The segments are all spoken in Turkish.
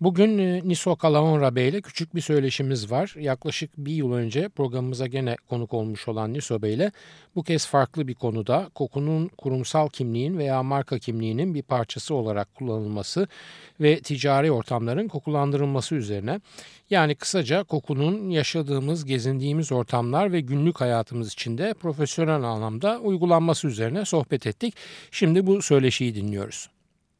Bugün e, Niso Kalaonra Bey ile küçük bir söyleşimiz var. Yaklaşık bir yıl önce programımıza gene konuk olmuş olan Niso Bey ile bu kez farklı bir konuda kokunun kurumsal kimliğin veya marka kimliğinin bir parçası olarak kullanılması ve ticari ortamların kokulandırılması üzerine. Yani kısaca kokunun yaşadığımız, gezindiğimiz ortamlar ve günlük hayatımız içinde profesyonel anlamda uygulanması üzerine sohbet ettik. Şimdi bu söyleşiyi dinliyoruz.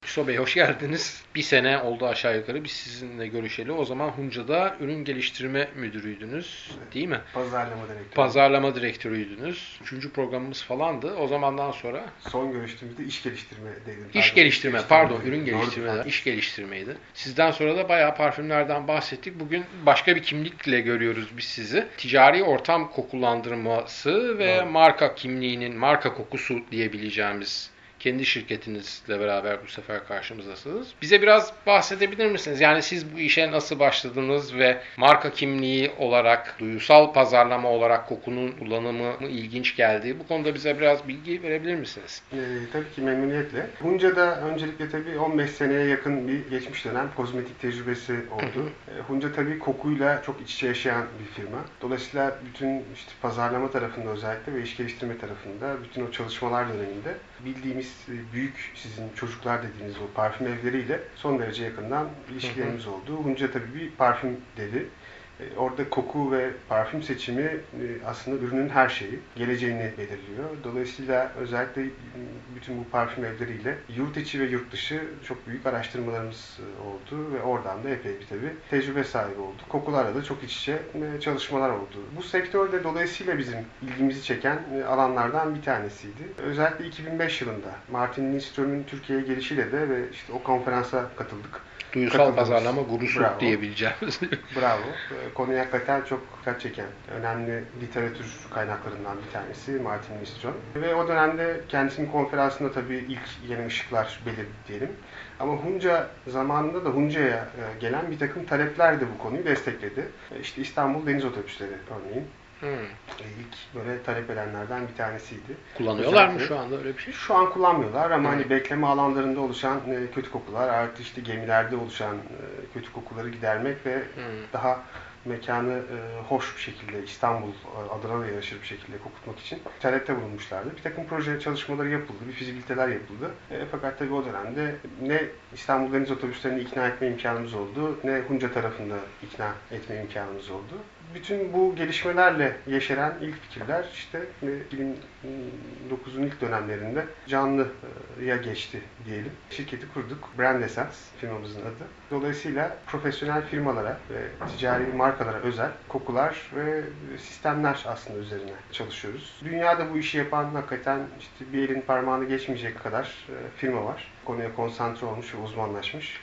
Hüso Bey hoş geldiniz. Bir sene oldu aşağı yukarı biz sizinle görüşeli. O zaman Hunca'da ürün geliştirme müdürüydünüz değil mi? Pazarlama direktörü. Pazarlama direktörüydünüz. Üçüncü programımız falandı. O zamandan sonra... Son görüştüğümüzde iş geliştirme dedim. İş geliştirme, pardon ürün geliştirme, iş geliştirmeydi. Sizden sonra da bayağı parfümlerden bahsettik. Bugün başka bir kimlikle görüyoruz biz sizi. Ticari ortam kokulandırması ve Doğru. marka kimliğinin, marka kokusu diyebileceğimiz kendi şirketinizle beraber bu sefer karşımızdasınız. Bize biraz bahsedebilir misiniz? Yani siz bu işe nasıl başladınız ve marka kimliği olarak, duyusal pazarlama olarak kokunun kullanımı mı ilginç geldi? Bu konuda bize biraz bilgi verebilir misiniz? Ee, tabii ki memnuniyetle. Hunca'da öncelikle tabii 15 seneye yakın bir geçmiş dönem kozmetik tecrübesi oldu. Ee, Hunca tabii kokuyla çok iç içe yaşayan bir firma. Dolayısıyla bütün işte pazarlama tarafında özellikle ve iş geliştirme tarafında bütün o çalışmalar döneminde bildiğimiz e, büyük sizin çocuklar dediğiniz o parfüm evleriyle son derece yakından ilişkilerimiz oldu. Hunca tabii bir parfüm dedi. E, orada koku ve parfüm seçimi e, aslında ürünün her şeyi, geleceğini belirliyor. Dolayısıyla özellikle bütün bu parfüm evleriyle yurt içi ve yurt dışı çok büyük araştırmalarımız oldu ve oradan da epey bir tabii tecrübe sahibi olduk. Kokularla da çok iç içe çalışmalar oldu. Bu sektörde dolayısıyla bizim ilgimizi çeken alanlardan bir tanesiydi. Özellikle 2005 yılında Martin Lindström'ün Türkiye'ye gelişiyle de ve işte o konferansa katıldık. Duyusal pazarlama gurusu diyebileceğimiz. Bravo. Konuya hakikaten çok dikkat çeken önemli literatür kaynaklarından bir tanesi Martin Lindström. Ve o dönemde kendisinin konferansında tabii ilk yeni ışıklar belirdi diyelim. Ama Hunca zamanında da Hunca'ya e, gelen bir takım talepler de bu konuyu destekledi. E, işte İstanbul Deniz Otobüsleri örneğin. Hmm. İlk böyle talep edenlerden bir tanesiydi. Kullanıyorlar Özellikle, mı şu anda öyle bir şey? Şu an kullanmıyorlar ama hmm. hani bekleme alanlarında oluşan e, kötü kokular artı işte gemilerde oluşan e, kötü kokuları gidermek ve hmm. daha mekanı e, hoş bir şekilde İstanbul adına da yaraşır bir şekilde kokutmak için talepte bulunmuşlardı. Bir takım proje çalışmaları yapıldı, bir fizibiliteler yapıldı. E, fakat tabii o dönemde ne İstanbul Deniz Otobüslerini ikna etme imkanımız oldu, ne Hunca tarafında ikna etme imkanımız oldu bütün bu gelişmelerle yeşeren ilk fikirler işte 2009'un ilk dönemlerinde canlıya geçti diyelim. Şirketi kurduk. Brand Essence firmamızın adı. Dolayısıyla profesyonel firmalara ve ticari markalara özel kokular ve sistemler aslında üzerine çalışıyoruz. Dünyada bu işi yapan hakikaten işte bir elin parmağını geçmeyecek kadar e, firma var konuya konsantre olmuş ve uzmanlaşmış.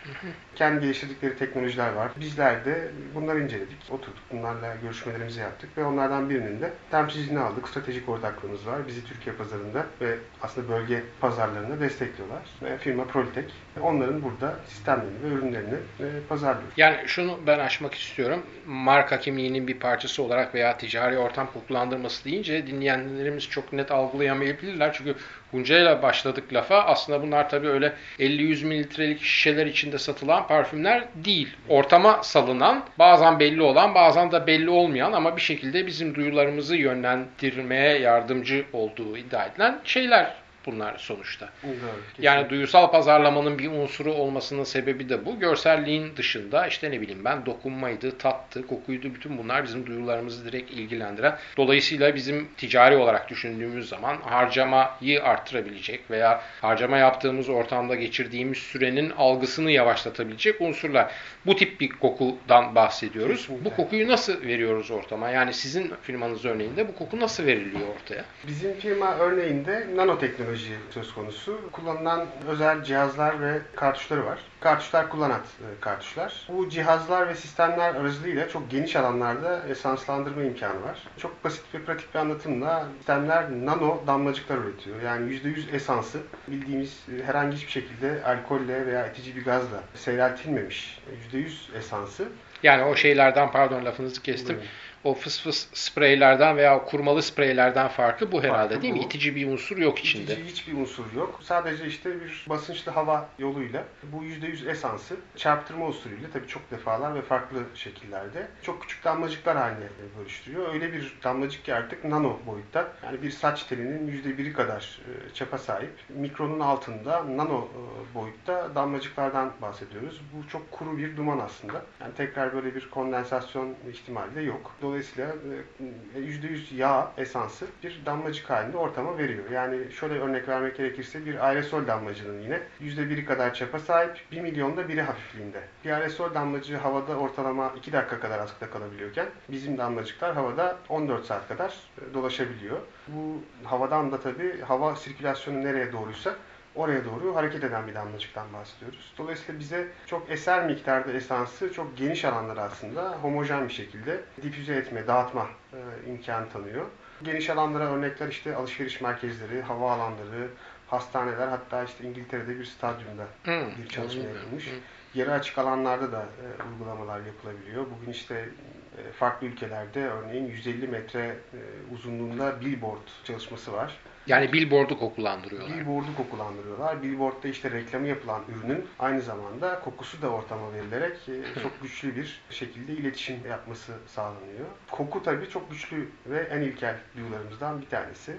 Kendi geliştirdikleri teknolojiler var. Bizler de bunları inceledik. Oturduk bunlarla görüşmelerimizi yaptık ve onlardan birinin de temsilcini aldık. Stratejik ortaklığımız var. Bizi Türkiye pazarında ve aslında bölge pazarlarında destekliyorlar. Ve firma Prolitek onların burada sistemlerini ve ürünlerini e, pazarlıyor. Yani şunu ben açmak istiyorum. Marka kimliğinin bir parçası olarak veya ticari ortam kokulandırması deyince dinleyenlerimiz çok net algılayamayabilirler. Çünkü Huncayla başladık lafa. Aslında bunlar tabii öyle 50-100 mililitrelik şişeler içinde satılan parfümler değil. Ortama salınan, bazen belli olan, bazen de belli olmayan ama bir şekilde bizim duyularımızı yönlendirmeye yardımcı olduğu iddia edilen şeyler bunlar sonuçta. Evet, yani duyusal pazarlamanın bir unsuru olmasının sebebi de bu. Görselliğin dışında işte ne bileyim ben dokunmaydı, tattı, kokuydu bütün bunlar bizim duyularımızı direkt ilgilendiren. Dolayısıyla bizim ticari olarak düşündüğümüz zaman harcamayı arttırabilecek veya harcama yaptığımız ortamda geçirdiğimiz sürenin algısını yavaşlatabilecek unsurlar. Bu tip bir kokudan bahsediyoruz. Kesinlikle. Bu kokuyu nasıl veriyoruz ortama? Yani sizin firmanız örneğinde bu koku nasıl veriliyor ortaya? Bizim firma örneğinde nanoteknoloji teknoloji söz konusu. Kullanılan özel cihazlar ve kartuşları var. Kartuşlar kullanat e, kartuşlar. Bu cihazlar ve sistemler aracılığıyla çok geniş alanlarda esanslandırma imkanı var. Çok basit ve pratik bir anlatımla sistemler nano damlacıklar üretiyor. Yani %100 esansı bildiğimiz e, herhangi hiçbir şekilde alkolle veya itici bir gazla seyreltilmemiş %100 esansı. Yani o şeylerden pardon lafınızı kestim. Buyurun o fıs fıs spreylerden veya kurmalı spreylerden farkı bu herhalde Farkı değil bu. mi? İtici bir unsur yok içinde. İtici hiçbir unsur yok. Sadece işte bir basınçlı hava yoluyla bu %100 esansı çarptırma usulüyle tabii çok defalar ve farklı şekillerde çok küçük damlacıklar haline bölüştürüyor. Öyle bir damlacık ki artık nano boyutta. Yani bir saç telinin %1'i kadar e, çapa sahip. Mikronun altında nano e, boyutta damlacıklardan bahsediyoruz. Bu çok kuru bir duman aslında. Yani tekrar böyle bir kondensasyon ihtimali de yok. Dolayısıyla e, %100 yağ esansı bir damlacık halinde ortama veriyor. Yani şöyle örnek vermek gerekirse bir aerosol damlacının yine %1'i kadar çapa sahip, 1 milyonda biri hafifliğinde. Bir aerosol damlacığı havada ortalama 2 dakika kadar askıda kalabiliyorken bizim damlacıklar havada 14 saat kadar e, dolaşabiliyor. Bu havadan da tabii hava sirkülasyonu nereye doğruysa oraya doğru hareket eden bir damlacıktan bahsediyoruz. Dolayısıyla bize çok eser miktarda esansı çok geniş alanları aslında homojen bir şekilde difüze etme, dağıtma e, imkanı tanıyor. Geniş alanlara örnekler işte alışveriş merkezleri, hava alanları, hastaneler hatta işte İngiltere'de bir stadyumda Hmm, bir çalışma yapılmış. Hmm. Yarı açık alanlarda da e, uygulamalar yapılabiliyor. Bugün işte e, farklı ülkelerde örneğin 150 metre e, uzunluğunda billboard çalışması var. Yani billboard'u kokulandırıyorlar. Billboard'u kokulandırıyorlar. Billboard'da işte reklamı yapılan ürünün aynı zamanda kokusu da ortama verilerek e, çok güçlü bir şekilde iletişim yapması sağlanıyor. Koku tabii çok güçlü ve en ilkel duyularımızdan bir tanesi.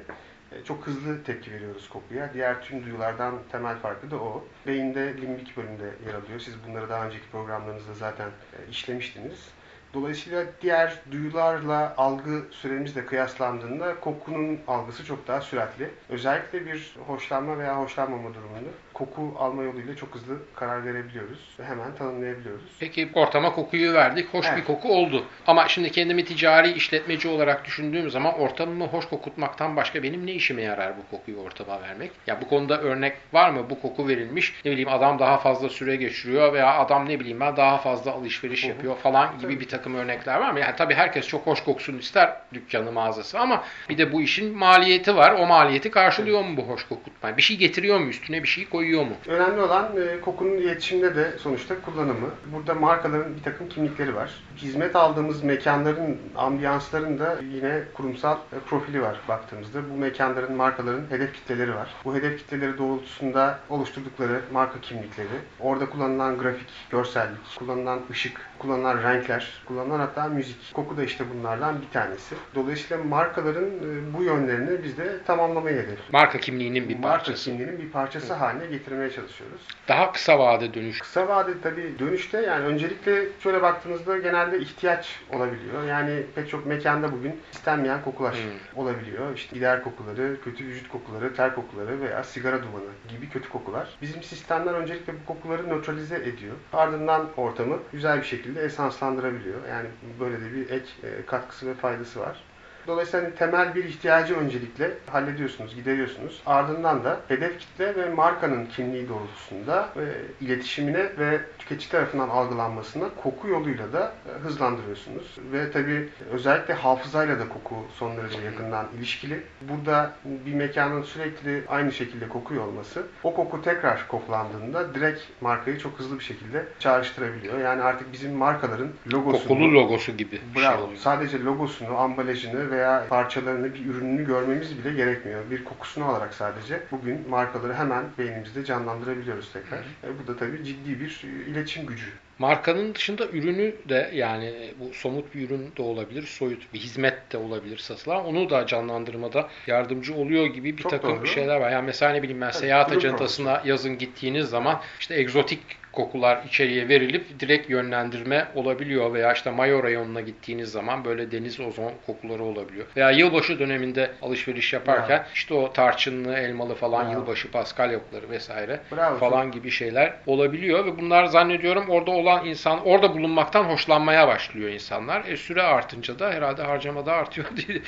E, Çok hızlı tepki veriyoruz kokuya. Diğer tüm duyulardan temel farkı da o. Beyinde limbik bölümde yer alıyor. Siz bunları daha önceki programlarınızda zaten e, işlemiştiniz. Dolayısıyla diğer duyularla algı süremizle kıyaslandığında kokunun algısı çok daha süratli. Özellikle bir hoşlanma veya hoşlanmama durumunda koku alma yoluyla çok hızlı karar verebiliyoruz ve hemen tanımlayabiliyoruz. Peki ortama kokuyu verdik. Hoş Evet. bir koku oldu. Ama şimdi kendimi ticari işletmeci olarak düşündüğüm zaman ortamımı hoş kokutmaktan başka benim ne işime yarar bu kokuyu ortama vermek? Ya bu konuda örnek var mı? Bu koku verilmiş. Ne bileyim adam daha fazla süre geçiriyor veya adam ne bileyim ben daha fazla alışveriş Hı hı. yapıyor falan gibi bir takım örnekler var mı? Yani tabii herkes çok hoş koksun ister dükkanı mağazası ama bir de bu işin maliyeti var. O maliyeti karşılıyor mu bu hoş kokutma? Bir şey getiriyor mu? Üstüne bir şey koyuyor mu? Önemli olan e, kokunun iletişimde de sonuçta kullanımı. Burada markaların bir takım kimlikleri var. Hizmet aldığımız mekanların, ambiyansların yine kurumsal e, profili var baktığımızda. Bu mekanların, markaların hedef kitleleri var. Bu hedef kitleleri doğrultusunda oluşturdukları marka kimlikleri, orada kullanılan grafik, görsellik, kullanılan ışık, kullanılan renkler, kullanılan hatta müzik. Koku da işte bunlardan bir tanesi. Dolayısıyla markaların e, bu yönlerini biz de tamamlamayı hedefliyoruz. Marka kimliğinin bir Marka parçası. kimliğinin bir parçası haline getirmeye çalışıyoruz. Daha kısa vade dönüş. Kısa vadede tabii dönüşte yani öncelikle şöyle baktığınızda genelde ihtiyaç olabiliyor. Yani pek çok mekanda bugün istenmeyen kokular Hmm. olabiliyor. İşte gider kokuları, kötü vücut kokuları, ter kokuları veya sigara dumanı gibi kötü kokular. Bizim sistemler öncelikle bu kokuları nötralize ediyor. Ardından ortamı güzel bir şekilde esanslandırabiliyor. Yani böyle de bir ek e, katkısı ve faydası var. Dolayısıyla hani temel bir ihtiyacı öncelikle hallediyorsunuz, gideriyorsunuz. Ardından da hedef kitle ve markanın kimliği doğrultusunda e, iletişimine ve tüketici tarafından algılanmasına koku yoluyla da e, hızlandırıyorsunuz. Ve tabii özellikle hafızayla da koku son derece yakından ilişkili. Burada bir mekanın sürekli aynı şekilde kokuyor olması, o koku tekrar koklandığında direkt markayı çok hızlı bir şekilde çağrıştırabiliyor. Yani artık bizim markaların logosunu... Kokulu logosu gibi şey Bravo. oluyor. Sadece logosunu, ambalajını veya parçalarını, bir ürününü görmemiz bile gerekmiyor. Bir kokusunu alarak sadece bugün markaları hemen beynimizde canlandırabiliyoruz tekrar. E, bu da tabii ciddi bir e, iletişim gücü. Markanın dışında ürünü de yani bu somut bir ürün de olabilir, soyut bir hizmet de olabilir satılan. Onu da canlandırmada yardımcı oluyor gibi bir Çok takım doğru. şeyler var. Yani mesela ne bileyim ben Tabii, seyahat ajantasına yazın gittiğiniz zaman işte egzotik kokular içeriye verilip direkt yönlendirme olabiliyor veya işte Mayo rayonuna gittiğiniz zaman böyle deniz ozon kokuları olabiliyor. Veya yılbaşı döneminde alışveriş yaparken Bravo. işte o tarçınlı, elmalı falan Bravo. yılbaşı paskalyokları vesaire Bravo, falan gibi şeyler olabiliyor ve bunlar zannediyorum orada olan insan orada bulunmaktan hoşlanmaya başlıyor insanlar. E, süre artınca da herhalde harcama da artıyor diye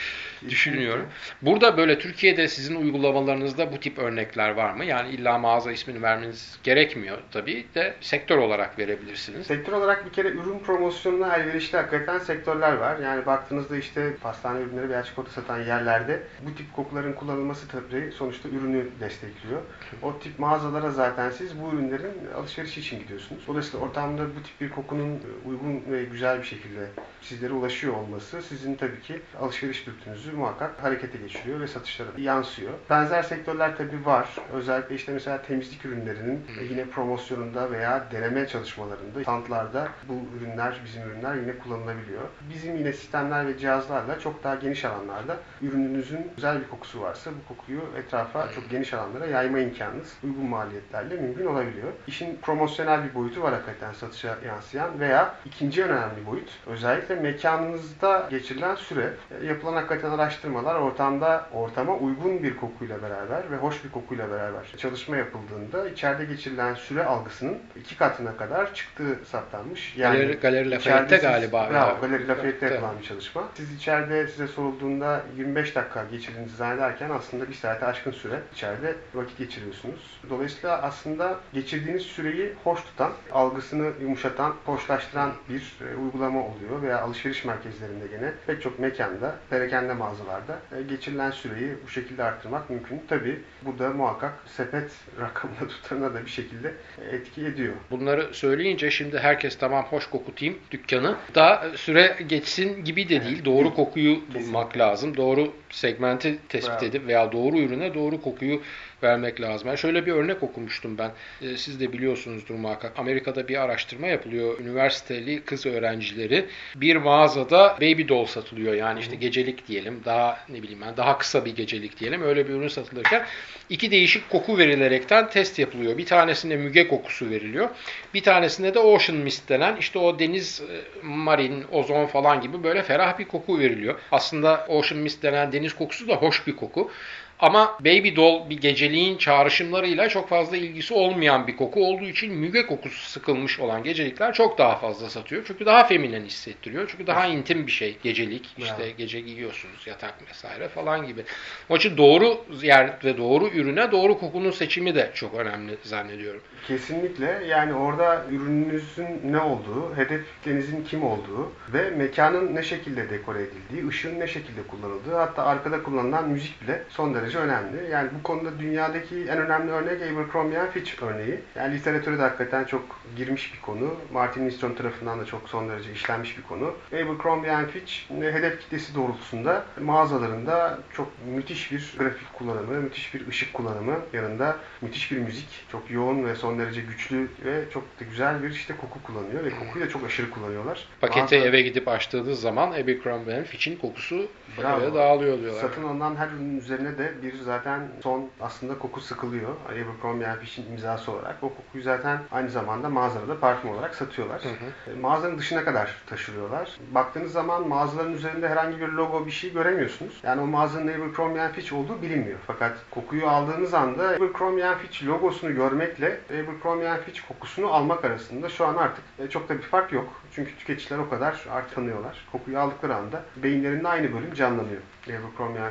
düşünüyorum. Burada böyle Türkiye'de sizin uygulamalarınızda bu tip örnekler var mı? Yani illa mağaza ismini vermeniz gerekmiyor tabii de sektör olarak verebilirsiniz. Sektör olarak bir kere ürün promosyonuna elverişli hakikaten sektörler var. Yani baktığınızda işte pastane ürünleri veya çikolata satan yerlerde bu tip kokuların kullanılması tabii sonuçta ürünü destekliyor. O tip mağazalara zaten siz bu ürünlerin alışverişi için gidiyorsunuz. Dolayısıyla ortamda bu tip bir kokunun uygun ve güzel bir şekilde sizlere ulaşıyor olması sizin tabii ki alışveriş dürtünüzü muhakkak harekete geçiriyor ve satışlara yansıyor. Benzer sektörler tabii var. Özellikle işte mesela temizlik ürünlerinin yine promosyonunda veya deneme çalışmalarında, standlarda bu ürünler, bizim ürünler yine kullanılabiliyor. Bizim yine sistemler ve cihazlarla çok daha geniş alanlarda ürününüzün güzel bir kokusu varsa bu kokuyu etrafa çok geniş alanlara yayma imkanınız uygun maliyetlerle mümkün olabiliyor. İşin promosyonel bir boyutu var hakikaten satışa yansıyan veya ikinci önemli boyut özellikle mekanınızda geçirilen süre. E, Yapılan hakikaten araştırmalar ortamda ortama uygun bir kokuyla beraber ve hoş bir kokuyla beraber çalışma yapıldığında içeride geçirilen süre algısının iki katına kadar çıktığı saptanmış. Galeri, Galeri içeride Lafayette'te siz- galiba. Ya. Galeri Lafayette'te Evet. yapılan bir çalışma. Siz içeride size sorulduğunda 25 dakika geçirdiğinizi zannederken aslında bir saate aşkın süre içeride vakit geçiriyorsunuz. Dolayısıyla aslında geçirdiğiniz süreyi hoş tutan, algısını yumuşatan, hoşlaştıran bir e, uygulama oluyor veya alışveriş merkezlerinde gene pek çok mekanda, perakende mağazalarda e, geçirilen süreyi bu şekilde arttırmak mümkün. Tabi bu da muhakkak sepet rakamına tutarına da bir şekilde e, etki ediyor. Bunları söyleyince şimdi herkes tamam hoş kokutayım dükkanı. Da süre geçsin gibi de değil. Doğru kokuyu bulmak lazım. Doğru segmenti tespit Bravo. edip veya doğru ürüne doğru kokuyu vermek lazım. Yani şöyle bir örnek okumuştum ben. Ee, Siz de biliyorsunuzdur muhakkak. Amerika'da bir araştırma yapılıyor. Üniversiteli kız öğrencileri bir mağazada baby doll satılıyor. Yani işte gecelik diyelim. Daha ne bileyim ben daha kısa bir gecelik diyelim. Öyle bir ürün satılırken iki değişik koku verilerekten test yapılıyor. Bir tanesinde müge kokusu veriliyor. Bir tanesinde de ocean mist denen işte o deniz e, marin, ozon falan gibi böyle ferah bir koku veriliyor. Aslında ocean mist denen deniz kokusu da hoş bir koku. Ama Baby Doll bir geceliğin çağrışımlarıyla çok fazla ilgisi olmayan bir koku olduğu için müge kokusu sıkılmış olan gecelikler çok daha fazla satıyor. Çünkü daha feminen hissettiriyor. Çünkü daha intim bir şey gecelik. İşte Bravo. gece giyiyorsunuz yatak vesaire falan gibi. Onun için doğru yer ve doğru ürüne doğru kokunun seçimi de çok önemli zannediyorum. Kesinlikle yani orada ürününüzün ne olduğu, hedef kitlenizin kim olduğu ve mekanın ne şekilde dekore edildiği, ışığın ne şekilde kullanıldığı hatta arkada kullanılan müzik bile son derece önemli. Yani bu konuda dünyadaki en önemli örnek Abercrombie Fitch örneği. Yani literatüre de hakikaten çok girmiş bir konu. Martin Nistrom tarafından da çok son derece işlenmiş bir konu. Abercrombie Fitch hedef kitlesi doğrultusunda mağazalarında çok müthiş bir grafik kullanımı, müthiş bir ışık kullanımı yanında müthiş bir müzik, çok yoğun ve son derece güçlü ve çok da güzel bir işte koku kullanıyor ve kokuyu da çok aşırı kullanıyorlar. Paketi Mağaza- eve gidip açtığınız zaman Abercrombie Fitch'in kokusu Bravo. dağılıyor diyorlar. Satın alınan her ürünün üzerine de bir zaten son aslında koku sıkılıyor. Abercrombie Fitch'in imzası olarak. O kokuyu zaten aynı zamanda mağazada da parfüm olarak satıyorlar. Hı E, Mağazanın dışına kadar taşırıyorlar. Baktığınız zaman mağazaların üzerinde herhangi bir logo bir şey göremiyorsunuz. Yani o mağazanın Abercrombie Fitch olduğu bilinmiyor. Fakat kokuyu aldığınız anda Abercrombie Fitch logosunu görmekle Abercrombie Fitch kokusunu almak arasında şu an artık e, çok da bir fark yok. Çünkü tüketiciler o kadar artık tanıyorlar. Kokuyu aldıkları anda beyinlerinde aynı bölüm canlanıyor.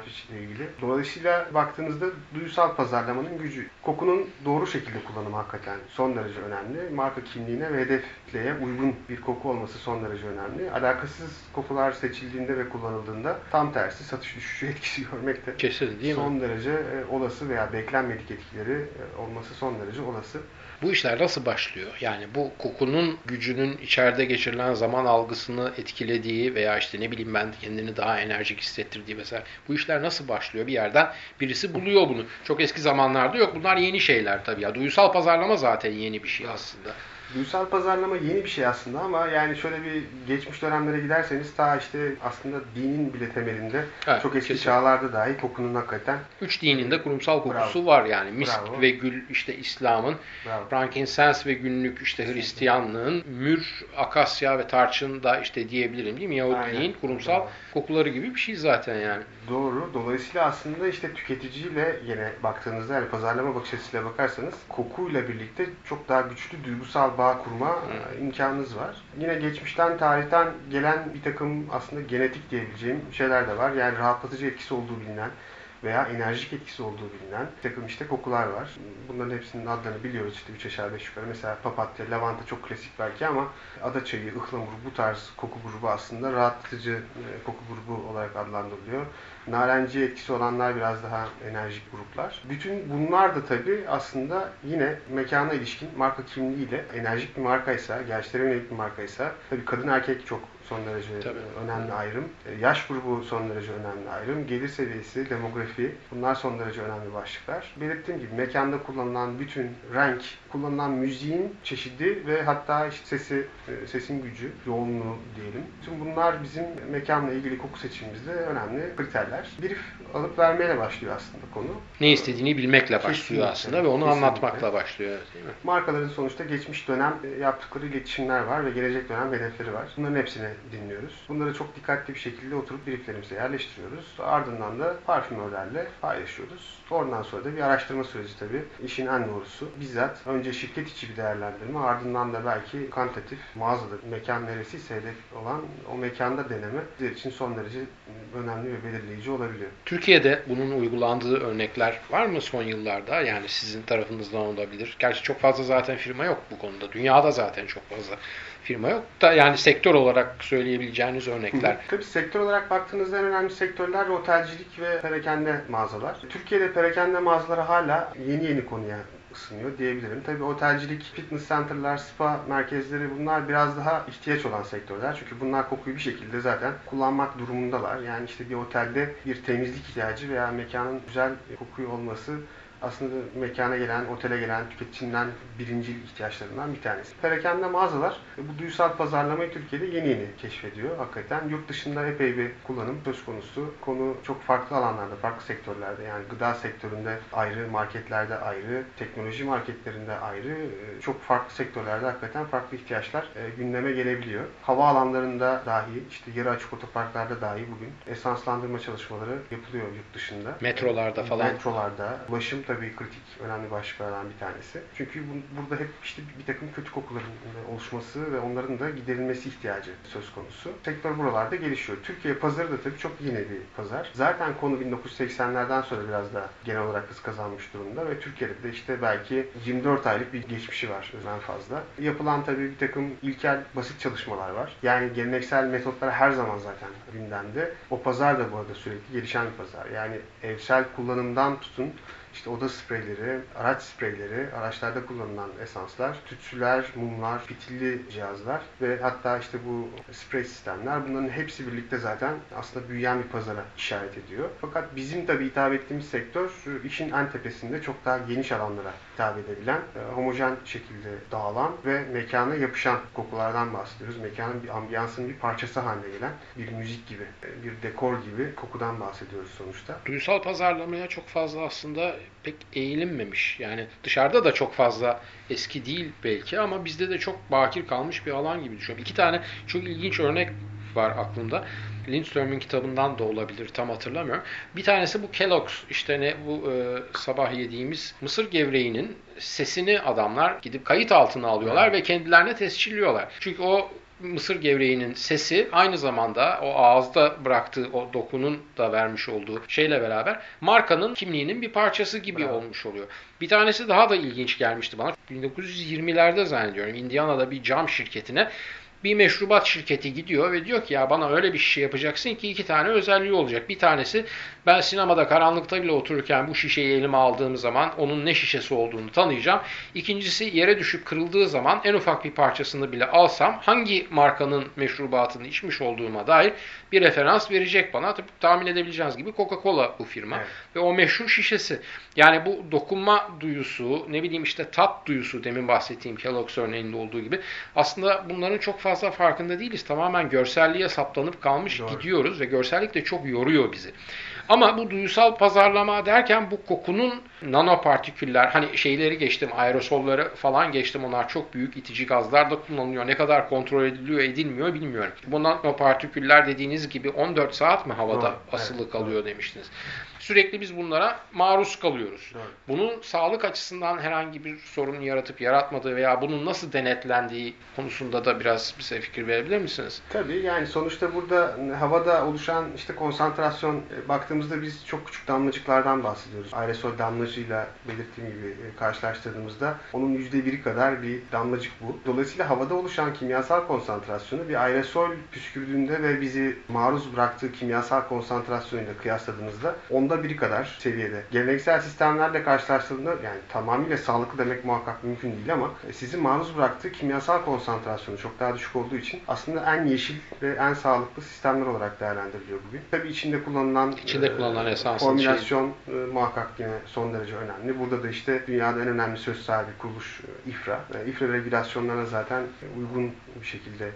Fitch ile ilgili. Dolayısıyla baktığınızda duysal pazarlamanın gücü. Kokunun doğru şekilde kullanımı hakikaten son derece önemli. Marka kimliğine ve hedef kitleye uygun bir koku olması son derece önemli. Alakasız kokular seçildiğinde ve kullanıldığında tam tersi satış düşüşü etkisi görmek de Kesin değil mi? son derece e, olası veya beklenmedik etkileri e, olması son derece olası. Bu işler nasıl başlıyor? Yani bu kokunun gücünün içeride geçirilen zaman algısını etkilediği veya işte ne bileyim ben kendini daha enerjik hissettirdiği mesela bu işler nasıl başlıyor? Bir yerden birisi buluyor bunu. Çok eski zamanlarda yok. Bunlar yeni şeyler tabii ya. Duysal pazarlama zaten yeni bir şey aslında. Duysal pazarlama yeni bir şey aslında ama yani şöyle bir geçmiş dönemlere giderseniz ta işte aslında dinin bile temelinde Evet, çok eski kesin. çağlarda dahi kokunun hakikaten Üç dinin de kurumsal kokusu Bravo. var yani. Misk Bravo. ve gül işte İslam'ın, frankincense ve günlük işte Hristiyanlığın, mür, akasya ve tarçın da işte diyebilirim değil mi? Yahudiliğin Aynen. kurumsal Bravo. kokuları gibi bir şey zaten yani. Doğru. Dolayısıyla aslında işte tüketiciyle yine baktığınızda yani pazarlama bakış açısıyla bakarsanız kokuyla birlikte çok daha güçlü duygusal bağ kurma e, imkanınız var. Yine geçmişten, tarihten gelen bir takım aslında genetik diyebileceğim şeyler de var. Yani rahatlatıcı etkisi olduğu bilinen veya enerjik etkisi olduğu bilinen bir takım işte kokular var. Bunların hepsinin adlarını biliyoruz işte üç aşağı beş yukarı. Mesela papatya, lavanta çok klasik belki ama ada çayı, ıhlamur bu tarz koku grubu aslında rahatlatıcı e, koku grubu olarak adlandırılıyor. Narenciye etkisi olanlar biraz daha enerjik gruplar. Bütün bunlar da tabii aslında yine mekana ilişkin marka kimliğiyle enerjik bir markaysa, gençlere yönelik bir markaysa tabii kadın erkek çok son derece Tabii. önemli ayrım. E, Yaş grubu son derece önemli ayrım. Gelir seviyesi, demografi bunlar son derece önemli başlıklar. Belirttiğim gibi mekanda kullanılan bütün renk, kullanılan müziğin çeşidi ve hatta işte sesi, e, sesin gücü, yoğunluğu diyelim. Tüm bunlar bizim mekanla ilgili koku seçimimizde önemli kriterler. Brief alıp vermeyle başlıyor aslında konu. Ne istediğini bilmekle başlıyor Kesinlikle. aslında ve onu Kesinlikle. anlatmakla başlıyor değil mi? Markaların sonuçta geçmiş dönem yaptıkları iletişimler var ve gelecek dönem hedefleri var. Bunların hepsini dinliyoruz. Bunları çok dikkatli bir şekilde oturup brieflerimize yerleştiriyoruz. Ardından da parfümörlerle paylaşıyoruz. Oradan sonra da bir araştırma süreci tabii. İşin en doğrusu. Bizzat önce şirket içi bir değerlendirme ardından da belki kantitatif mağazada mekan neresiyse hedef olan o mekanda deneme bizler için son derece önemli ve belirleyici olabiliyor. Türkiye'de bunun uygulandığı örnekler var mı son yıllarda? Yani sizin tarafınızdan olabilir. Gerçi çok fazla zaten firma yok bu konuda. Dünyada zaten çok fazla firma yok da yani sektör olarak söyleyebileceğiniz örnekler. Tabii sektör olarak baktığınızda en önemli sektörler otelcilik ve perakende mağazalar. Türkiye'de perakende mağazaları hala yeni yeni konuya ısınıyor diyebilirim. Tabii otelcilik, fitness center'lar, spa merkezleri bunlar biraz daha ihtiyaç olan sektörler. Çünkü bunlar kokuyu bir şekilde zaten kullanmak durumundalar. Yani işte bir otelde bir temizlik ihtiyacı veya mekanın güzel kokuyu olması aslında mekana gelen, otele gelen tüketicinin birinci ihtiyaçlarından bir tanesi. Perakende mağazalar e, bu duysal pazarlamayı Türkiye'de yeni yeni keşfediyor. Hakikaten yurt dışında epey bir kullanım söz konusu. Konu çok farklı alanlarda, farklı sektörlerde yani gıda sektöründe ayrı, marketlerde ayrı, teknoloji marketlerinde ayrı, e, çok farklı sektörlerde hakikaten farklı ihtiyaçlar e, gündeme gelebiliyor. Hava alanlarında dahi, işte yarı açık otoparklarda dahi bugün esanslandırma çalışmaları yapılıyor yurt dışında. Metrolarda falan. Metrolarda. Ulaşım tabii kritik, önemli başlıklardan bir tanesi. Çünkü bu- burada hep işte bir takım kötü kokuların oluşması ve onların da giderilmesi ihtiyacı söz konusu. Sektör buralarda gelişiyor. Türkiye pazarı da tabii çok yeni bir pazar. Zaten konu 1980'lerden sonra biraz da genel olarak hız kazanmış durumda ve Türkiye'de de işte belki 24 aylık bir geçmişi var en fazla. Yapılan tabii bir takım ilkel basit çalışmalar var. Yani geleneksel metotlar her zaman zaten gündemde. O pazar da bu arada sürekli gelişen bir pazar. Yani evsel kullanımdan tutun işte oda spreyleri, araç spreyleri, araçlarda kullanılan esanslar, tütsüler, mumlar, fitilli cihazlar ve hatta işte bu sprey sistemler bunların hepsi birlikte zaten aslında büyüyen bir pazara işaret ediyor. Fakat bizim tabii hitap ettiğimiz sektör işin en tepesinde çok daha geniş alanlara hitap edebilen, e, homojen şekilde dağılan ve mekana yapışan kokulardan bahsediyoruz. Mekanın bir ambiyansın bir parçası haline gelen bir müzik gibi, e, bir dekor gibi kokudan bahsediyoruz sonuçta. Duysal pazarlamaya çok fazla aslında pek eğilinmemiş. Yani dışarıda da çok fazla eski değil belki ama bizde de çok bakir kalmış bir alan gibi düşünüyorum. İki tane çok ilginç örnek var aklımda. Lindström'ün kitabından da olabilir tam hatırlamıyorum. Bir tanesi bu Kellogg's işte ne bu e, sabah yediğimiz mısır gevreğinin sesini adamlar gidip kayıt altına alıyorlar ve kendilerine tescilliyorlar. Çünkü o mısır gevreğinin sesi aynı zamanda o ağızda bıraktığı o dokunun da vermiş olduğu şeyle beraber markanın kimliğinin bir parçası gibi Bravo. olmuş oluyor. Bir tanesi daha da ilginç gelmişti bana. 1920'lerde zannediyorum Indiana'da bir cam şirketine Bir meşrubat şirketi gidiyor ve diyor ki ya bana öyle bir şişe yapacaksın ki iki tane özelliği olacak. Bir tanesi ben sinemada karanlıkta bile otururken bu şişeyi elime aldığım zaman onun ne şişesi olduğunu tanıyacağım. İkincisi yere düşüp kırıldığı zaman en ufak bir parçasını bile alsam hangi markanın meşrubatını içmiş olduğuma dair bir referans verecek bana. Tabii tahmin edebileceğiniz gibi Coca-Cola bu firma. Evet. Ve o meşhur şişesi. Yani bu dokunma duyusu, ne bileyim işte tat duyusu demin bahsettiğim Kellogg's örneğinde olduğu gibi aslında bunların çok fazla farkında değiliz. Tamamen görselliğe saplanıp kalmış Doğru. gidiyoruz ve görsellik de çok yoruyor bizi. Ama bu duyusal pazarlama derken bu kokunun nanopartiküller hani şeyleri geçtim aerosolları falan geçtim onlar çok büyük itici gazlar da kullanılıyor. Ne kadar kontrol ediliyor edilmiyor bilmiyorum. Bu nanopartiküller dediğiniz gibi 14 saat mi havada Doğru, asılı evet, kalıyor demiştiniz. Sürekli biz bunlara maruz kalıyoruz. Evet. Bunun sağlık açısından herhangi bir sorun yaratıp yaratmadığı veya bunun nasıl denetlendiği konusunda da biraz bize fikir verebilir misiniz? Tabii yani sonuçta burada havada oluşan işte konsantrasyon e, baktığımızda biz çok küçük damlacıklardan bahsediyoruz. Aerosol damlacığıyla belirttiğim gibi e, karşılaştırdığımızda onun yüzde biri kadar bir damlacık bu. Dolayısıyla havada oluşan kimyasal konsantrasyonu bir aerosol püskürdüğünde ve bizi maruz bıraktığı kimyasal konsantrasyonuyla kıyasladığımızda onda onda biri kadar seviyede. Geleneksel sistemlerle karşılaştığında yani tamamıyla sağlıklı demek muhakkak mümkün değil ama e, sizin maruz bıraktığı kimyasal konsantrasyonu çok daha düşük olduğu için aslında en yeşil ve en sağlıklı sistemler olarak değerlendiriliyor bugün. Tabii içinde kullanılan içinde e, kullanılan esas formülasyon şey. e, muhakkak yine son derece önemli. Burada da işte dünyada en önemli söz sahibi kuruluş e, İFRA. E, İFRA regülasyonlarına zaten uygun bir şekilde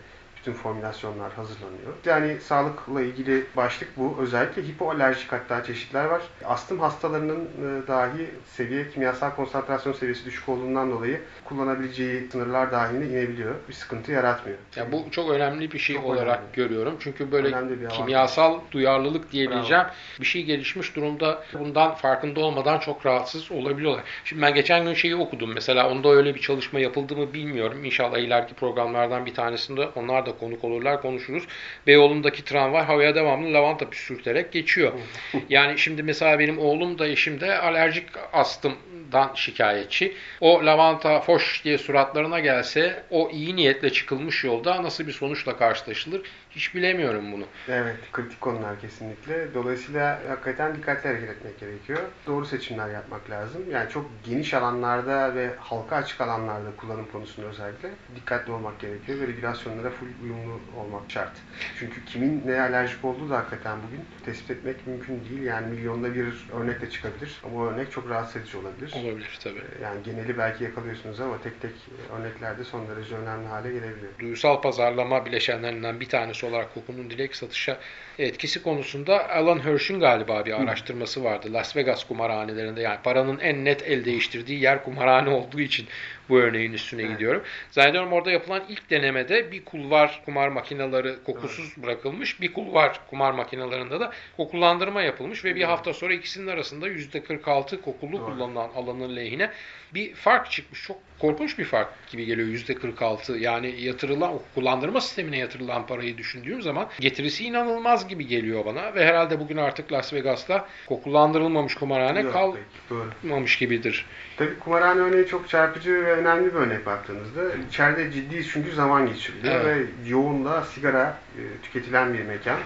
bütün formülasyonlar hazırlanıyor. Yani sağlıkla ilgili başlık bu. Özellikle hipoalerjik hatta çeşitler var. Astım hastalarının e, dahi seviye, kimyasal konsantrasyon seviyesi düşük olduğundan dolayı kullanabileceği sınırlar dahilinde inebiliyor. Bir sıkıntı yaratmıyor. Ya bu çok önemli bir şey çok olarak önemli. görüyorum. Çünkü böyle kimyasal duyarlılık diyebileceğim Bravo. bir şey gelişmiş durumda bundan farkında olmadan çok rahatsız olabiliyorlar. Şimdi ben geçen gün şeyi okudum. Mesela onda öyle bir çalışma yapıldı mı bilmiyorum. İnşallah ileriki programlardan bir tanesinde onlar da konuk olurlar konuşuruz. Beyoğlu'ndaki tramvay havaya devamlı lavanta püskürterek geçiyor. yani şimdi mesela benim oğlum da eşim de alerjik astımdan şikayetçi. O lavanta foş diye suratlarına gelse o iyi niyetle çıkılmış yolda nasıl bir sonuçla karşılaşılır hiç bilemiyorum bunu. Evet, kritik konular kesinlikle. Dolayısıyla hakikaten dikkatli hareket etmek gerekiyor. Doğru seçimler yapmak lazım. Yani çok geniş alanlarda ve halka açık alanlarda kullanım konusunda özellikle dikkatli olmak gerekiyor ve regülasyonlara full uyumlu olmak şart. Çünkü kimin ne alerjik olduğu da hakikaten bugün tespit etmek mümkün değil. Yani milyonda bir örnek de çıkabilir. Ama o örnek çok rahatsız edici olabilir. Olabilir tabii. Ee, yani geneli belki yakalıyorsunuz ama tek tek örneklerde son derece önemli hale gelebiliyor. Duysal pazarlama bileşenlerinden bir tanesi olarak kokunun direkt satışa etkisi konusunda Alan Hirsch'ün galiba bir araştırması vardı. Las Vegas kumarhanelerinde yani paranın en net el değiştirdiği yer kumarhane olduğu için bu örneğin üstüne evet. gidiyorum. Zannediyorum orada yapılan ilk denemede bir kulvar kumar makineleri kokusuz evet. bırakılmış. Bir kulvar kumar makinelerinde de kokulandırma yapılmış ve bir hafta sonra ikisinin arasında %46 kokulu Doğru. kullanılan alanın lehine bir fark çıkmış. Çok korkunç bir fark gibi geliyor %46. Yani yatırılan, kullandırma sistemine yatırılan parayı düşündüğüm zaman getirisi inanılmaz gibi geliyor bana ve herhalde bugün artık Las Vegas'ta kokulandırılmamış kumarhane kalmamış gibidir. Tabii kumarhane örneği çok çarpıcı ve önemli bir örnek baktığınızda. İçeride ciddi çünkü zaman geçiriliyor evet. ve yoğun da sigara e, tüketilen bir mekan.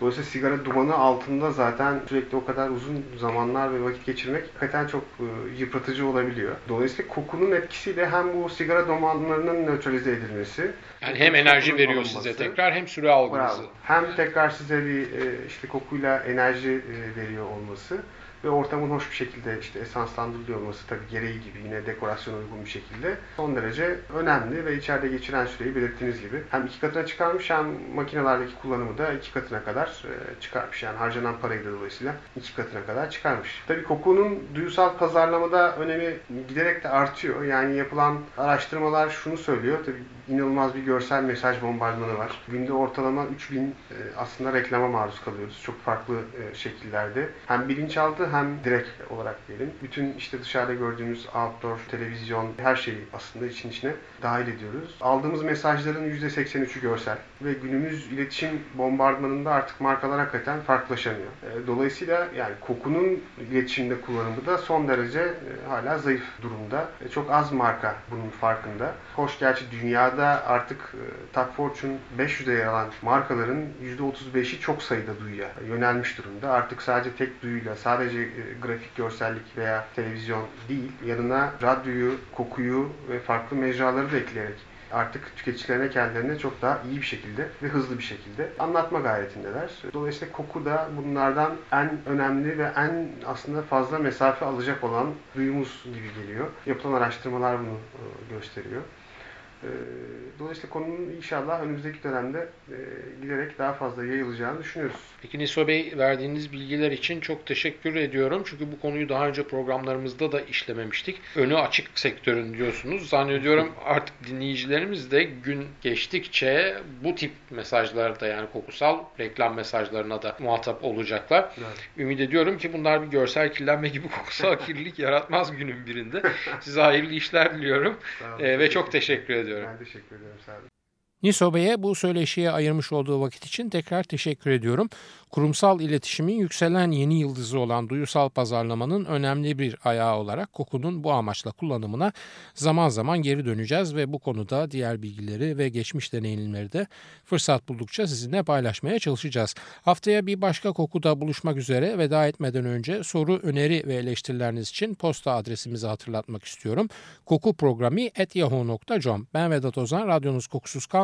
Dolayısıyla sigara dumanı altında zaten sürekli o kadar uzun zamanlar ve vakit geçirmek hakikaten çok e, yıpratıcı olabiliyor. Dolayısıyla kokunun etkisiyle hem bu sigara dumanlarının nötralize edilmesi yani hem enerji veriyor alınması, size tekrar hem süre algınızı. Hem tekrar size bir e, işte kokuyla enerji veriyor olması ve ortamın hoş bir şekilde işte esanslandırılıyor olması tabii gereği gibi yine dekorasyon uygun bir şekilde son derece önemli ve içeride geçiren süreyi belirttiğiniz gibi hem iki katına çıkarmış hem makinelerdeki kullanımı da iki katına kadar e, çıkarmış. Yani harcanan parayı da dolayısıyla iki katına kadar çıkarmış. Tabii kokunun duyusal pazarlamada önemi giderek de artıyor. Yani yapılan araştırmalar şunu söylüyor. Tabii inanılmaz bir görsel mesaj bombardımanı var. Günde ortalama 3000 e, aslında reklama maruz kalıyoruz. Çok farklı e, şekillerde. Hem bilinçaltı hem direkt olarak diyelim. Bütün işte dışarıda gördüğümüz outdoor, televizyon, her şeyi aslında için içine dahil ediyoruz. Aldığımız mesajların %83'ü görsel ve günümüz iletişim bombardımanında artık markalar hakikaten farklılaşamıyor. E, dolayısıyla yani kokunun iletişimde kullanımı da son derece e, hala zayıf durumda. E, çok az marka bunun farkında. Hoş gerçi dünyada artık Top Fortune 500'de yer alan markaların %35'i çok sayıda duyuya yönelmiş durumda. Artık sadece tek duyuyla, sadece grafik görsellik veya televizyon değil, yanına radyoyu, kokuyu ve farklı mecraları da ekleyerek artık tüketicilerine kendilerine çok daha iyi bir şekilde ve hızlı bir şekilde anlatma gayretindeler. Dolayısıyla koku da bunlardan en önemli ve en aslında fazla mesafe alacak olan duyumuz gibi geliyor. Yapılan araştırmalar bunu e, gösteriyor. E, dolayısıyla konunun inşallah önümüzdeki dönemde e, giderek daha fazla yayılacağını düşünüyoruz. Peki Niso Bey verdiğiniz bilgiler için çok teşekkür ediyorum. Çünkü bu konuyu daha önce programlarımızda da işlememiştik. Önü açık sektörün diyorsunuz. Zannediyorum artık dinleyicilerimiz de gün geçtikçe bu tip mesajlarda yani kokusal reklam mesajlarına da muhatap olacaklar. Evet. Ümit ediyorum ki bunlar bir görsel kirlenme gibi kokusal kirlilik yaratmaz günün birinde. Size hayırlı işler diliyorum. Ee, ve çok teşekkür ediyorum. Ben teşekkür ederim. Sağ olun. Niso Bey'e bu söyleşiye ayırmış olduğu vakit için tekrar teşekkür ediyorum. Kurumsal iletişimin yükselen yeni yıldızı olan duyusal pazarlamanın önemli bir ayağı olarak kokunun bu amaçla kullanımına zaman zaman geri döneceğiz ve bu konuda diğer bilgileri ve geçmiş deneyimleri de fırsat buldukça sizinle paylaşmaya çalışacağız. Haftaya bir başka kokuda buluşmak üzere veda etmeden önce soru, öneri ve eleştirileriniz için posta adresimizi hatırlatmak istiyorum. kokuprogrami.yahoo.com Ben Vedat Ozan, radyonuz kokusuz